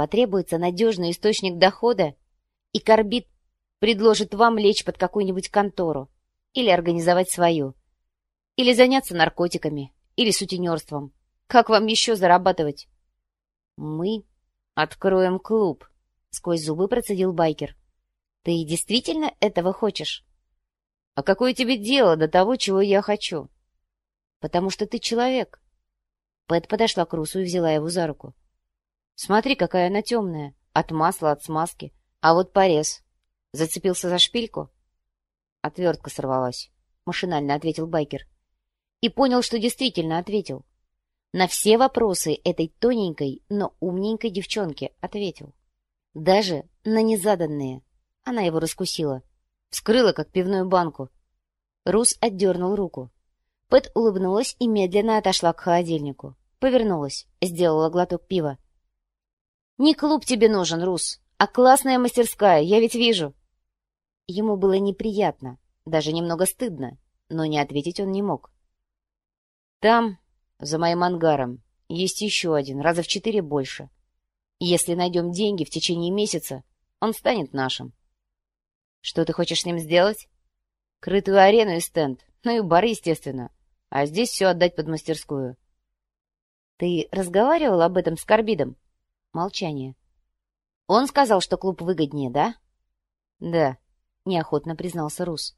потребуется надежный источник дохода, и Корбит предложит вам лечь под какую-нибудь контору или организовать свою, или заняться наркотиками, или сутенерством. Как вам еще зарабатывать? Мы откроем клуб, — сквозь зубы процедил байкер. Ты действительно этого хочешь? А какое тебе дело до того, чего я хочу? Потому что ты человек. Пэт подошла к Русу и взяла его за руку. Смотри, какая она темная, от масла, от смазки. А вот порез. Зацепился за шпильку? Отвертка сорвалась, машинально ответил байкер. И понял, что действительно ответил. На все вопросы этой тоненькой, но умненькой девчонки ответил. Даже на незаданные. Она его раскусила. Вскрыла, как пивную банку. Рус отдернул руку. Пэт улыбнулась и медленно отошла к холодильнику. Повернулась, сделала глоток пива. «Не клуб тебе нужен, Рус, а классная мастерская, я ведь вижу». Ему было неприятно, даже немного стыдно, но не ответить он не мог. «Там, за моим ангаром, есть еще один, раза в четыре больше. Если найдем деньги в течение месяца, он станет нашим. Что ты хочешь с ним сделать? Крытую арену и стенд, ну и бары, естественно. А здесь все отдать под мастерскую. Ты разговаривал об этом с Карбидом? Молчание. Он сказал, что клуб выгоднее, да? Да, неохотно признался Рус.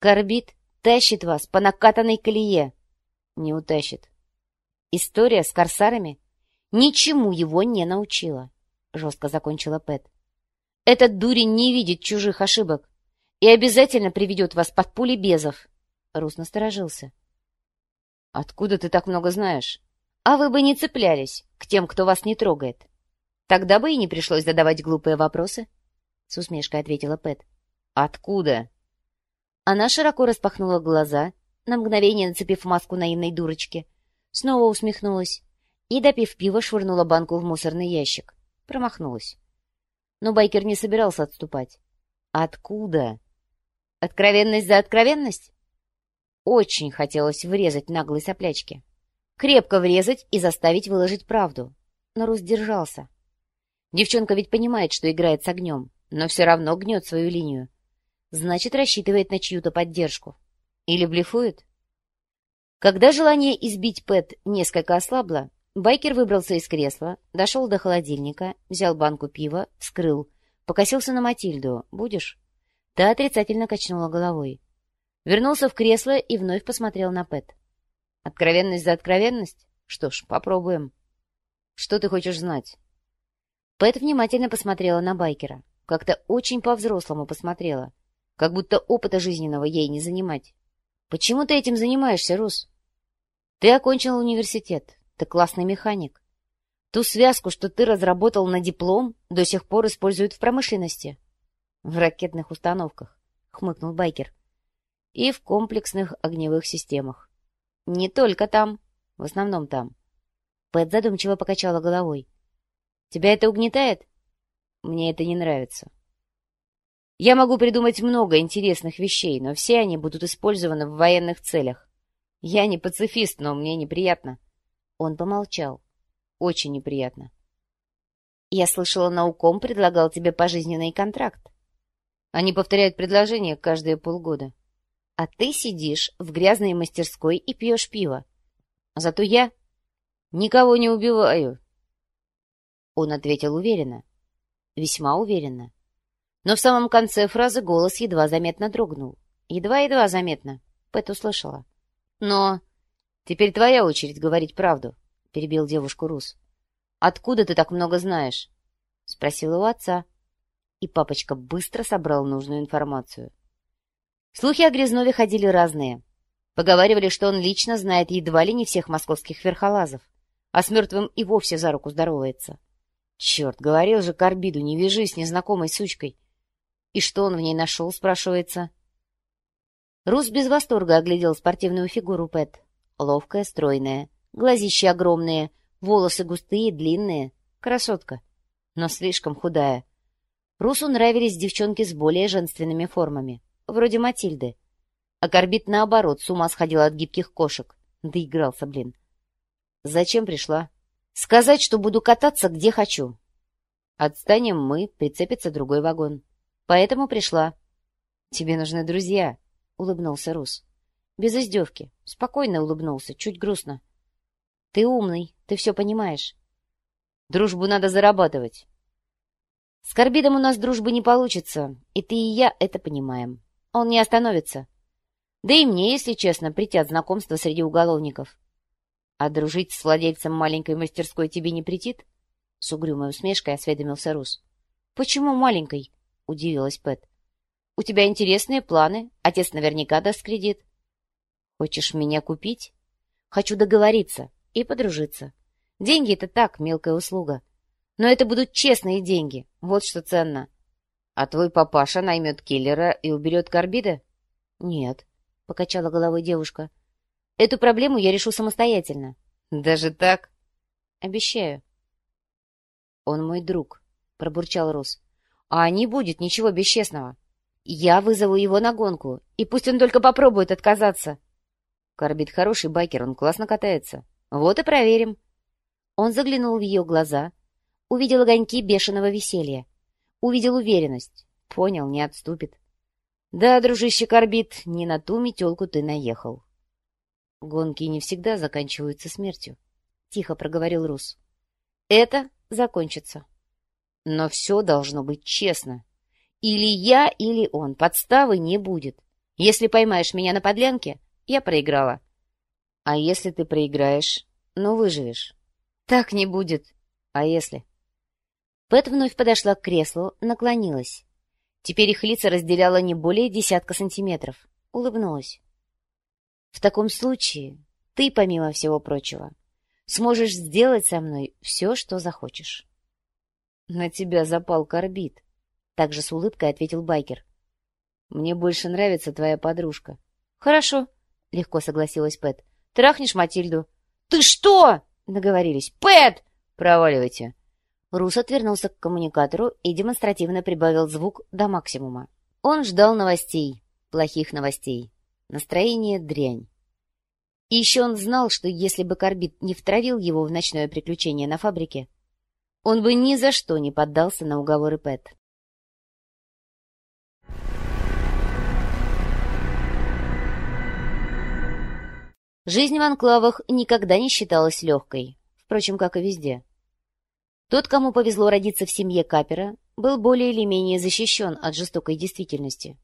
Карбид тащит вас по накатанной колее. Не утащит. История с корсарами ничему его не научила, жестко закончила Пэт. Этот дурень не видит чужих ошибок и обязательно приведет вас под пули безов. Рус насторожился. — Откуда ты так много знаешь? — А вы бы не цеплялись к тем, кто вас не трогает. Тогда бы и не пришлось задавать глупые вопросы, — с усмешкой ответила Пэт. — Откуда? Она широко распахнула глаза, на мгновение нацепив маску наивной дурочки, снова усмехнулась и, допив пива, швырнула банку в мусорный ящик. Промахнулась. Но байкер не собирался отступать. Откуда? Откровенность за откровенность? Очень хотелось врезать наглой соплячке. Крепко врезать и заставить выложить правду. Но Рус держался. Девчонка ведь понимает, что играет с огнем, но все равно гнет свою линию. Значит, рассчитывает на чью-то поддержку. Или блефует? Когда желание избить Пэт несколько ослабло, Байкер выбрался из кресла, дошел до холодильника, взял банку пива, вскрыл, покосился на Матильду. «Будешь?» Та отрицательно качнула головой. Вернулся в кресло и вновь посмотрел на Пэт. «Откровенность за откровенность? Что ж, попробуем. Что ты хочешь знать?» Пэт внимательно посмотрела на Байкера. Как-то очень по-взрослому посмотрела. Как будто опыта жизненного ей не занимать. «Почему ты этим занимаешься, Рус?» «Ты окончил университет. Ты классный механик. Ту связку, что ты разработал на диплом, до сих пор используют в промышленности. В ракетных установках, хмыкнул Байкер. И в комплексных огневых системах. Не только там, в основном там. Пэт задумчиво покачала головой. Тебя это угнетает? Мне это не нравится. Я могу придумать много интересных вещей, но все они будут использованы в военных целях. Я не пацифист, но мне неприятно, он помолчал. Очень неприятно. Я слышала, науком предлагал тебе пожизненный контракт. Они повторяют предложение каждые полгода. А ты сидишь в грязной мастерской и пьешь пиво. Зато я никого не убиваю. Он ответил уверенно. Весьма уверенно. Но в самом конце фразы голос едва заметно дрогнул. Едва-едва заметно. Пэт услышала. Но «Теперь твоя очередь говорить правду», — перебил девушку Рус. «Откуда ты так много знаешь?» — спросила у отца. И папочка быстро собрал нужную информацию. Слухи о Грязнове ходили разные. Поговаривали, что он лично знает едва ли не всех московских верхолазов, а с мертвым и вовсе за руку здоровается. Черт, говорил же Карбиду, не вяжись с незнакомой сучкой. И что он в ней нашел, спрашивается? Рус без восторга оглядел спортивную фигуру Пэт. Ловкая, стройная, глазища огромные, волосы густые, длинные. Красотка, но слишком худая. Русу нравились девчонки с более женственными формами, вроде Матильды. А Корбит, наоборот, с ума сходил от гибких кошек. Доигрался, блин. «Зачем пришла?» Сказать, что буду кататься где хочу. Отстанем мы, прицепится другой вагон. Поэтому пришла. Тебе нужны друзья, — улыбнулся Рус. Без издевки. Спокойно улыбнулся, чуть грустно. Ты умный, ты все понимаешь. Дружбу надо зарабатывать. С Карбидом у нас дружбы не получится, и ты и я это понимаем. Он не остановится. Да и мне, если честно, притят знакомства среди уголовников. А дружить с владельцем маленькой мастерской тебе не претит? С угрюмой усмешкой осведомился Рус. Почему маленькой? Удивилась Пэт. У тебя интересные планы. Отец наверняка даст кредит. Хочешь меня купить? Хочу договориться и подружиться. Деньги — это так, мелкая услуга. Но это будут честные деньги. Вот что ценно. А твой папаша наймет киллера и уберет Карбида? Нет, — покачала головой девушка. Эту проблему я решу самостоятельно. Даже так? Обещаю. Он мой друг, — пробурчал Рус. А не будет ничего бесчестного. Я вызову его на гонку, и пусть он только попробует отказаться. Карбид хороший байкер, он классно катается. Вот и проверим. Он заглянул в ее глаза, увидел огоньки бешеного веселья, увидел уверенность, понял, не отступит. Да, дружище Карбид, не на ту метелку ты наехал. Гонки не всегда заканчиваются смертью, — тихо проговорил Рус. Это закончится. Но все должно быть честно. Или я, или он. Подставы не будет. Если поймаешь меня на подлянке, я проиграла. А если ты проиграешь, ну выживешь. Так не будет. А если? Пэт вновь подошла к креслу, наклонилась. Теперь их лица разделяло не более десятка сантиметров. Улыбнулась. В таком случае ты, помимо всего прочего, сможешь сделать со мной все, что захочешь. На тебя запал корбит, также с улыбкой ответил Байкер. Мне больше нравится твоя подружка. Хорошо, — легко согласилась Пэт. «Трахнешь Матильду?» «Ты что?» — наговорились. «Пэт!» «Проваливайте!» Рус отвернулся к коммуникатору и демонстративно прибавил звук до максимума. Он ждал новостей, плохих новостей. Настроение — дрянь. И еще он знал, что если бы Корбит не втравил его в ночное приключение на фабрике, он бы ни за что не поддался на уговоры Пэт. Жизнь в анклавах никогда не считалась легкой, впрочем, как и везде. Тот, кому повезло родиться в семье Капера, был более или менее защищен от жестокой действительности.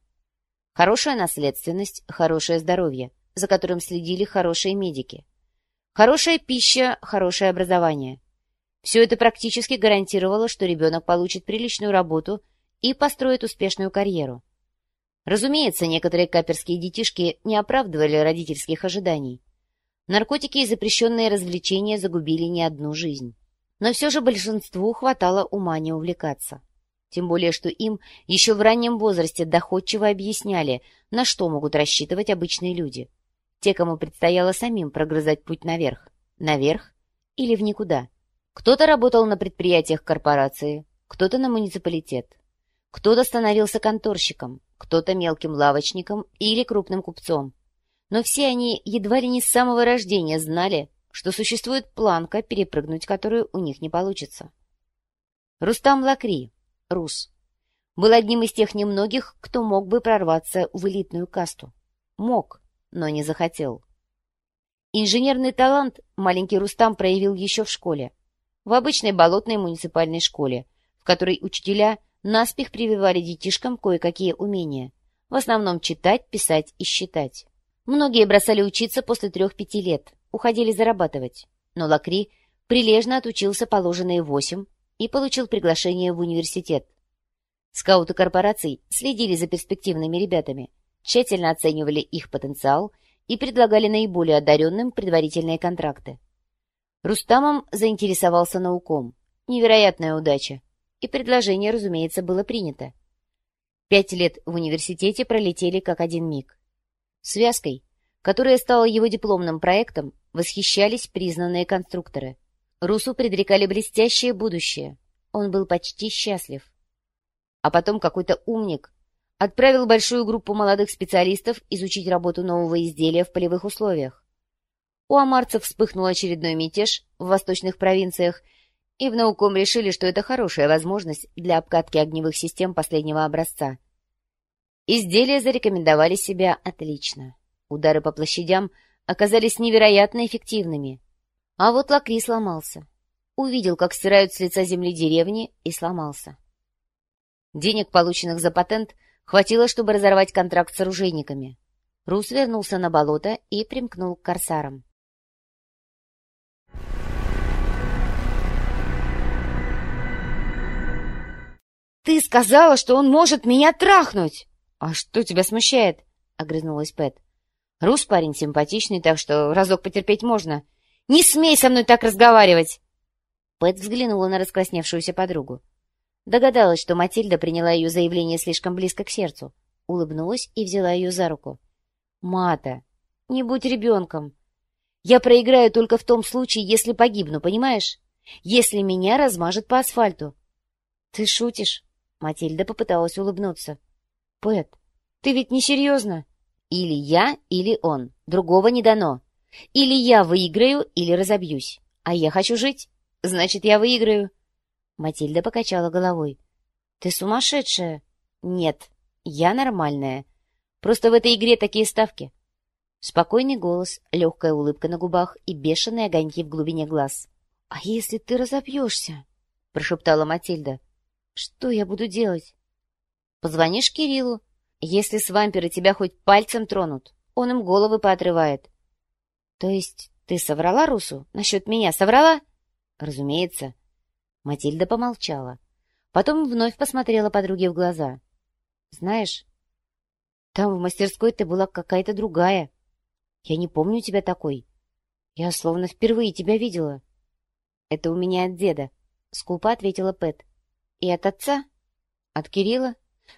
Хорошая наследственность, хорошее здоровье, за которым следили хорошие медики. Хорошая пища, хорошее образование. Все это практически гарантировало, что ребенок получит приличную работу и построит успешную карьеру. Разумеется, некоторые каперские детишки не оправдывали родительских ожиданий. Наркотики и запрещенные развлечения загубили не одну жизнь. Но все же большинству хватало ума не увлекаться. Тем более, что им еще в раннем возрасте доходчиво объясняли, на что могут рассчитывать обычные люди. Те, кому предстояло самим прогрызать путь наверх. Наверх или в никуда. Кто-то работал на предприятиях корпорации, кто-то на муниципалитет. Кто-то становился конторщиком, кто-то мелким лавочником или крупным купцом но все они едва ли не с самого рождения знали, что существует планка, перепрыгнуть которую у них не получится. Рустам Лакри, рус, был одним из тех немногих, кто мог бы прорваться в элитную касту. Мог, но не захотел. Инженерный талант маленький Рустам проявил еще в школе, в обычной болотной муниципальной школе, в которой учителя наспех прививали детишкам кое-какие умения, в основном читать, писать и считать. Многие бросали учиться после трех-пяти лет, уходили зарабатывать. Но Лакри прилежно отучился положенные восемь и получил приглашение в университет. Скауты корпораций следили за перспективными ребятами, тщательно оценивали их потенциал и предлагали наиболее одаренным предварительные контракты. Рустамом заинтересовался науком. Невероятная удача. И предложение, разумеется, было принято. Пять лет в университете пролетели как один миг. Связкой, которая стала его дипломным проектом, восхищались признанные конструкторы. Русу предрекали блестящее будущее. Он был почти счастлив. А потом какой-то умник отправил большую группу молодых специалистов изучить работу нового изделия в полевых условиях. У амарцев вспыхнул очередной мятеж в восточных провинциях, и в науком решили, что это хорошая возможность для обкатки огневых систем последнего образца. Изделия зарекомендовали себя отлично. Удары по площадям оказались невероятно эффективными. А вот Лакри сломался. Увидел, как стирают с лица земли деревни, и сломался. Денег, полученных за патент, хватило, чтобы разорвать контракт с оружейниками. Рус вернулся на болото и примкнул к корсарам. «Ты сказала, что он может меня трахнуть!» «А что тебя смущает?» — огрызнулась Пэт. «Рус парень симпатичный, так что разок потерпеть можно. Не смей со мной так разговаривать!» Пэт взглянула на раскрасневшуюся подругу. Догадалась, что Матильда приняла ее заявление слишком близко к сердцу. Улыбнулась и взяла ее за руку. «Мата, не будь ребенком. Я проиграю только в том случае, если погибну, понимаешь? Если меня размажет по асфальту». «Ты шутишь?» Матильда попыталась улыбнуться. «Пэт, ты ведь не серьезно?» «Или я, или он. Другого не дано. Или я выиграю, или разобьюсь. А я хочу жить. Значит, я выиграю». Матильда покачала головой. «Ты сумасшедшая?» «Нет, я нормальная. Просто в этой игре такие ставки». Спокойный голос, легкая улыбка на губах и бешеные огоньки в глубине глаз. «А если ты разобьешься?» — прошептала Матильда. Что я буду делать? Позвонишь Кириллу. Если с вампиры тебя хоть пальцем тронут, он им головы поотрывает. То есть ты соврала Русу? Насчет меня соврала? Разумеется. Матильда помолчала. Потом вновь посмотрела подруге в глаза. Знаешь, там в мастерской ты была какая-то другая. Я не помню тебя такой. Я словно впервые тебя видела. Это у меня от деда, — скупо ответила Пэт. И от отца? От Кирилла?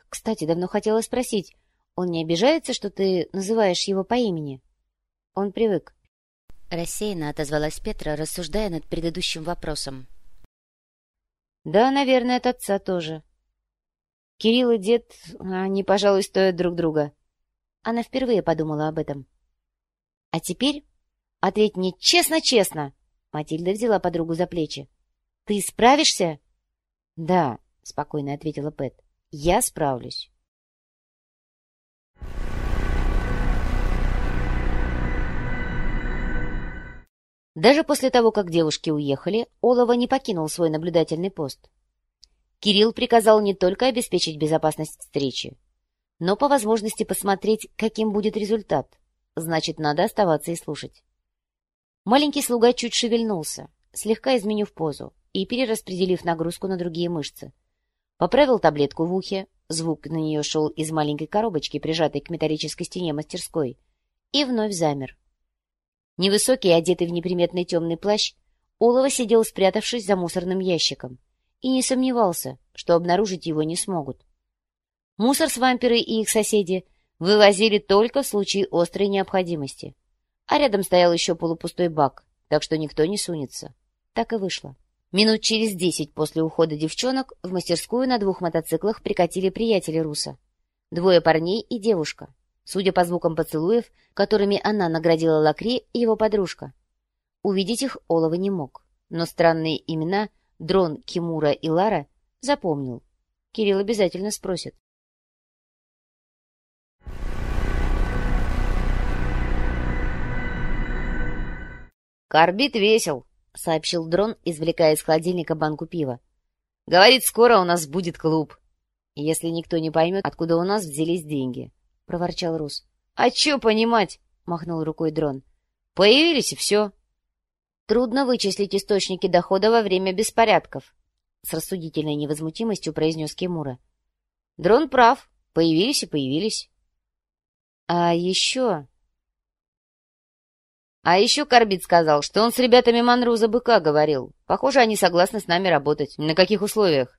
Кстати, давно хотела спросить, он не обижается, что ты называешь его по имени? Он привык. Рассеянно отозвалась Петра, рассуждая над предыдущим вопросом. Да, наверное, от отца тоже. Кирилл и дед, они, пожалуй, стоят друг друга. Она впервые подумала об этом. А теперь ответь мне честно-честно. Матильда взяла подругу за плечи. Ты справишься? «Да», — спокойно ответила Пэт, — «я справлюсь». Даже после того, как девушки уехали, Олова не покинул свой наблюдательный пост. Кирилл приказал не только обеспечить безопасность встречи, но по возможности посмотреть, каким будет результат. Значит, надо оставаться и слушать. Маленький слуга чуть шевельнулся, слегка изменив позу, и перераспределив нагрузку на другие мышцы. Поправил таблетку в ухе, звук на нее шел из маленькой коробочки, прижатой к металлической стене мастерской, и вновь замер. Невысокий, одетый в неприметный темный плащ, Олова сидел, спрятавшись за мусорным ящиком, и не сомневался, что обнаружить его не смогут. Мусор с вампиры и их соседи вывозили только в случае острой необходимости, а рядом стоял еще полупустой бак, так что никто не сунется. Так и вышло. Минут через десять после ухода девчонок в мастерскую на двух мотоциклах прикатили приятели Руса. Двое парней и девушка. Судя по звукам поцелуев, которыми она наградила Лакри и его подружка. Увидеть их Олова не мог, но странные имена Дрон, Кимура и Лара запомнил. Кирилл обязательно спросит. «Карбит весел», — сообщил дрон, извлекая из холодильника банку пива. «Говорит, скоро у нас будет клуб. Если никто не поймет, откуда у нас взялись деньги», — проворчал Рус. «А чё понимать?» — махнул рукой дрон. «Появились и все». «Трудно вычислить источники дохода во время беспорядков», — с рассудительной невозмутимостью произнес Кимура. «Дрон прав. Появились и появились». «А еще...» А еще Корбит сказал, что он с ребятами Манруза быка говорил. Похоже, они согласны с нами работать. На каких условиях?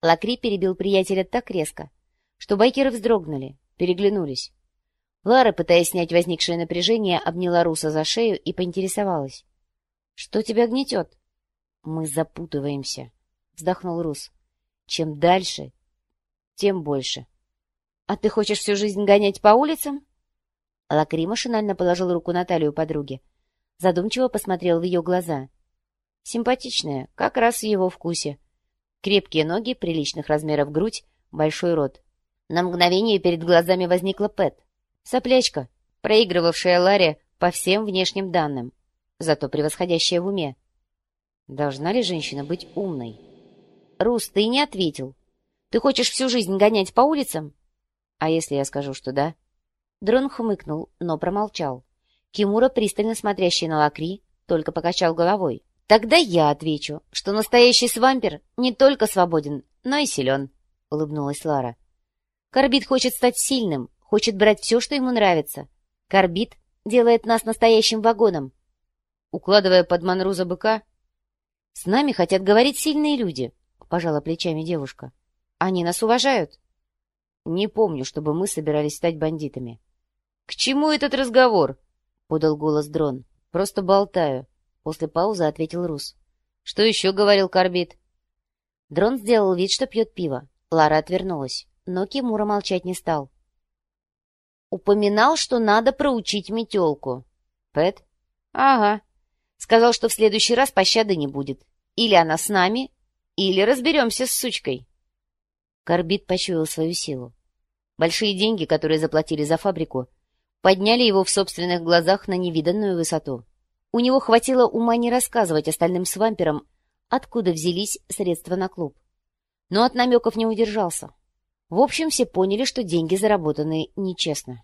Лакри перебил приятеля так резко, что байкеры вздрогнули, переглянулись. Лара, пытаясь снять возникшее напряжение, обняла Руса за шею и поинтересовалась. — Что тебя гнетет? — Мы запутываемся, — вздохнул Рус. — Чем дальше, тем больше. — А ты хочешь всю жизнь гонять по улицам? — Лакри машинально положил руку на талию подруги. Задумчиво посмотрел в ее глаза. Симпатичная, как раз в его вкусе. Крепкие ноги, приличных размеров грудь, большой рот. На мгновение перед глазами возникла Пэт. Соплячка, проигрывавшая Ларе по всем внешним данным, зато превосходящая в уме. Должна ли женщина быть умной? Рус, ты не ответил. Ты хочешь всю жизнь гонять по улицам? А если я скажу, что да? Дрон хмыкнул, но промолчал. Кимура, пристально смотрящий на Лакри, только покачал головой. «Тогда я отвечу, что настоящий свампер не только свободен, но и силен», — улыбнулась Лара. «Корбит хочет стать сильным, хочет брать все, что ему нравится. Корбит делает нас настоящим вагоном». Укладывая под манруза быка, «С нами хотят говорить сильные люди», — пожала плечами девушка. «Они нас уважают». «Не помню, чтобы мы собирались стать бандитами». «К чему этот разговор?» — подал голос Дрон. «Просто болтаю». После паузы ответил Рус. «Что еще?» — говорил Корбит. Дрон сделал вид, что пьет пиво. Лара отвернулась, но Кимура молчать не стал. «Упоминал, что надо проучить метелку». «Пэт?» «Ага. Сказал, что в следующий раз пощады не будет. Или она с нами, или разберемся с сучкой». Корбит почуял свою силу. Большие деньги, которые заплатили за фабрику, подняли его в собственных глазах на невиданную высоту. У него хватило ума не рассказывать остальным свамперам, откуда взялись средства на клуб. Но от намеков не удержался. В общем, все поняли, что деньги заработаны нечестно.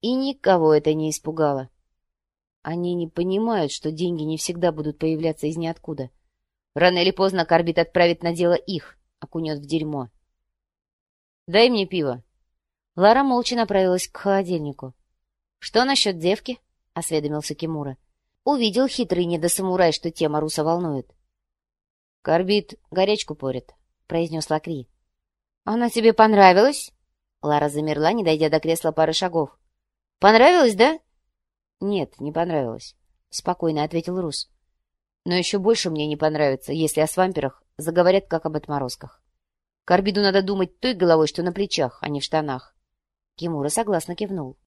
И никого это не испугало. Они не понимают, что деньги не всегда будут появляться из ниоткуда. Рано или поздно Карбит отправит на дело их, окунет в дерьмо. «Дай мне пиво». Лара молча направилась к холодильнику. «Что насчет девки?» — осведомился Кимура. Увидел хитрый недосамурай, что тема Руса волнует. — Корбит горячку порит, — произнес Лакри. — Она тебе понравилась? Лара замерла, не дойдя до кресла пары шагов. — Понравилось, да? — Нет, не понравилось, — спокойно ответил Рус. — Но еще больше мне не понравится, если о свамперах заговорят как об отморозках. Корбиду надо думать той головой, что на плечах, а не в штанах. Кимура согласно кивнул.